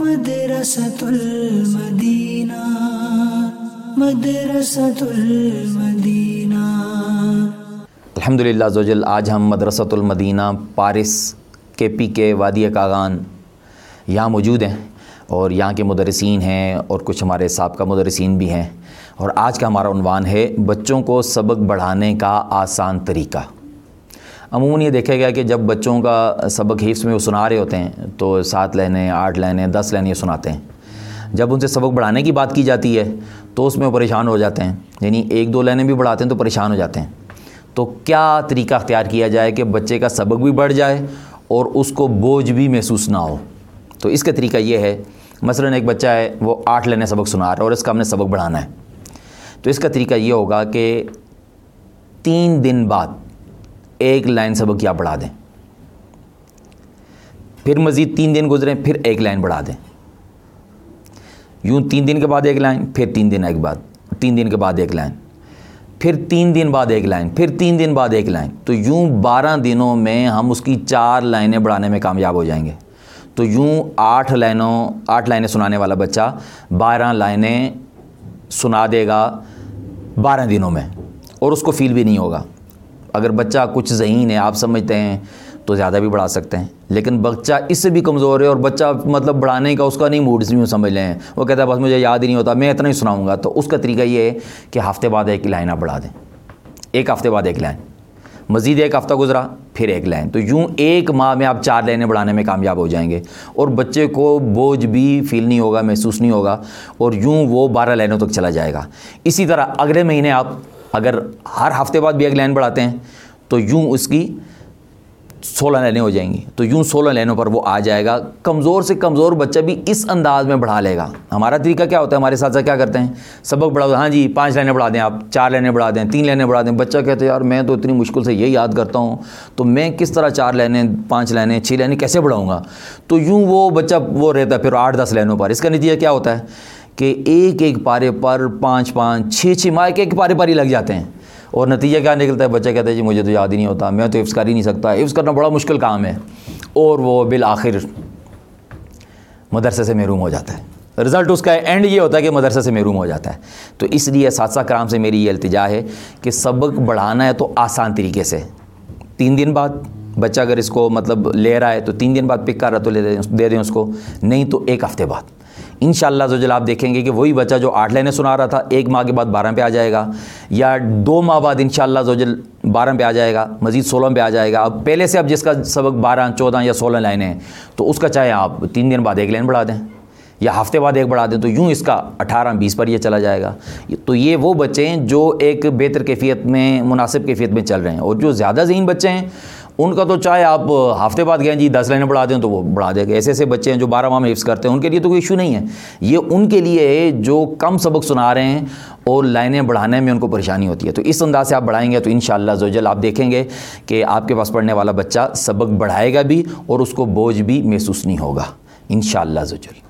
مدرسة المدینہ مدرسة المدینہ الحمد للہ زوجل آج ہم مدرسۃ المدینہ پارس کے پی کے، وادی کاغان یہاں موجود ہیں اور یہاں کے مدرسین ہیں اور کچھ ہمارے سابقہ مدرسین بھی ہیں۔ اور آج کا ہمارا عنوان ہے، بچوں کو سبق بڑھانے کا آسان طریقہ۔ عموماً یہ دیکھا گیا کہ جب بچوں کا سبق حفظ میں وہ سنا رہے ہوتے ہیں تو سات لینے آٹھ لینے دس لینے یہ سناتے ہیں۔ جب ان سے سبق بڑھانے کی بات کی جاتی ہے تو اس میں وہ پریشان ہو جاتے ہیں۔ یعنی ایک دو لینے بھی بڑھاتے ہیں تو پریشان ہو جاتے ہیں۔ تو کیا طریقہ اختیار کیا جائے کہ بچے کا سبق بھی بڑھ جائے اور اس کو بوجھ بھی محسوس نہ ہو؟ تو اس کا طریقہ یہ ہے، مثلاً ایک بچہ ہے، وہ آٹھ لینے سبق سنا رہا ہے اور اس کا ہم نے سبق بڑھانا ہے۔ تو اس کا طریقہ یہ ہوگا کہ تین دن بعد ایک لائن سبق یا بڑھا دیں۔ پھر مزید تین دن گزریں، پھر ایک لائن بڑھا دیں۔ یوں تین دن کے بعد ایک لائن، پھر تین دن ایک بعد، تین دن کے بعد ایک لائن، پھر تین دن بعد ایک لائن، پھر تین دن بعد ایک لائن۔ تو یوں بارہ دنوں میں ہم اس کی چار لائنیں بڑھانے میں کامیاب ہو جائیں گے۔ تو یوں آٹھ لائنوں، آٹھ لائنیں سنانے والا بچہ بارہ لائنیں سنا دے گا بارہ دنوں میں اور اس کو فیل بھی نہیں ہوگا۔ اگر بچہ کچھ ذہین ہے، آپ سمجھتے ہیں، تو زیادہ بھی بڑھا سکتے ہیں۔ لیکن بچہ اس سے بھی کمزور ہے اور بچہ مطلب بڑھانے کا اس کا نہیں موڈ یوں سمجھ لیں۔ وہ کہتا ہے، بس مجھے یاد ہی نہیں ہوتا، میں اتنا ہی سناؤں گا۔ تو اس کا طریقہ یہ ہے کہ ہفتے بعد ایک لائن آپ بڑھا دیں۔ ایک ہفتے بعد ایک لائن۔ مزید ایک ہفتہ گزرا، پھر ایک لائن۔ تو یوں ایک ماہ میں آپ چار لائنیں بڑھانے میں کامیاب ہو جائیں گے۔ اور بچے کو بوجھ بھی فیل نہیں ہوگا، محسوس نہیں ہوگا، اور یوں وہ بارہ لائنوں تک چلا جائے گا۔ اسی طرح اگلے مہینے آپ اگر ہر ہفتے بعد بھی ایک لائن بڑھاتے ہیں، تو یوں اس کی سولہ لائنیں ہو جائیں گی۔ تو یوں سولہ لائنوں پر وہ آ جائے گا۔ کمزور سے کمزور بچہ بھی اس انداز میں بڑھا لے گا۔ ہمارا طریقہ کیا ہوتا ہے؟ ہمارے ساتھ ساتھ کیا کرتے ہیں؟ سبق بڑھا ہاں جی پانچ لائنیں بڑھا دیں آپ، چار لائنیں بڑھا دیں، تین لائنیں بڑھا دیں۔ بچہ کہتے ہیں یار، میں تو اتنی مشکل سے یہ یاد کرتا ہوں۔ تو میں کس طرح چار لائنیں، پانچ لائنیں، چھ لائنیں کیسے بڑھاؤں گا؟ تو یوں وہ بچہ وہ رہتا ہے پھر آٹھ دس لائنوں پر۔ اس کا نتیجہ کیا ہوتا ہے؟ کہ ایک ایک پارے پر پانچ پانچ چھ چھ ماہ ایک ایک پارے پر ہی لگ جاتے ہیں۔ اور نتیجہ کیا نکلتا ہے؟ بچہ کہتا ہے جی مجھے تو یاد ہی نہیں ہوتا، میں تو حفظ کر ہی نہیں سکتا۔ حفظ کرنا بڑا مشکل کام ہے۔ اور وہ بالآخر مدرسے سے محروم ہو جاتا ہے۔ رزلٹ اس کا اینڈ یہ ہوتا ہے کہ مدرسے سے محروم ہو جاتا ہے۔ تو اس لیے اساتذہ کرام سے میری یہ التجا ہے کہ سبق بڑھانا ہے تو آسان طریقے سے۔ تین دن بعد بچہ اگر اس کو مطلب لے رہا ہے تو تین دن بعد پک کر رہا تو لے دیں دے دیں اس کو۔ نہیں تو ایک ہفتے بعد۔ ان شاء اللہ زوجل، آپ دیکھیں گے کہ وہی بچہ جو آٹھ لائنیں سنا رہا تھا، ایک ماہ کے بعد بارہ پہ آ جائے گا، یا دو ماہ بعد ان شاء اللہ زوجل بارہ پہ آ جائے گا، مزید سولہ پہ آ جائے گا۔ اب پہلے سے اب جس کا سبق بارہ، چودہ یا سولہ لائنیں ہیں، تو اس کا چاہے آپ تین دن بعد ایک لائن بڑھا دیں، یا ہفتے بعد ایک بڑھا دیں، تو یوں اس کا اٹھارہ، بیس پر یہ چلا جائے گا۔ تو یہ وہ بچے ہیں جو ایک بہتر کیفیت میں، مناسب کیفیت میں چل رہے ہیں۔ اور جو زیادہ ذہین بچے ہیں ان کا تو چاہے آپ ہفتے بعد گئے جی دس لائنیں بڑھا دیں تو وہ بڑھا دے گا۔ ایسے ایسے بچے ہیں جو بارہ ماہ میں حفظ کرتے ہیں، ان کے لیے تو کوئی ایشو نہیں ہے۔ یہ ان کے لیے ہے جو کم سبق سنا رہے ہیں اور لائنیں بڑھانے میں ان کو پریشانی ہوتی ہے۔ تو اس انداز سے آپ بڑھائیں گے تو ان شاء اللہ زوجل آپ دیکھیں گے کہ آپ کے پاس پڑھنے والا بچہ سبق بڑھائے گا بھی اور اس کو بوجھ بھی محسوس نہیں ہوگا۔ ان شاء اللہ زوجل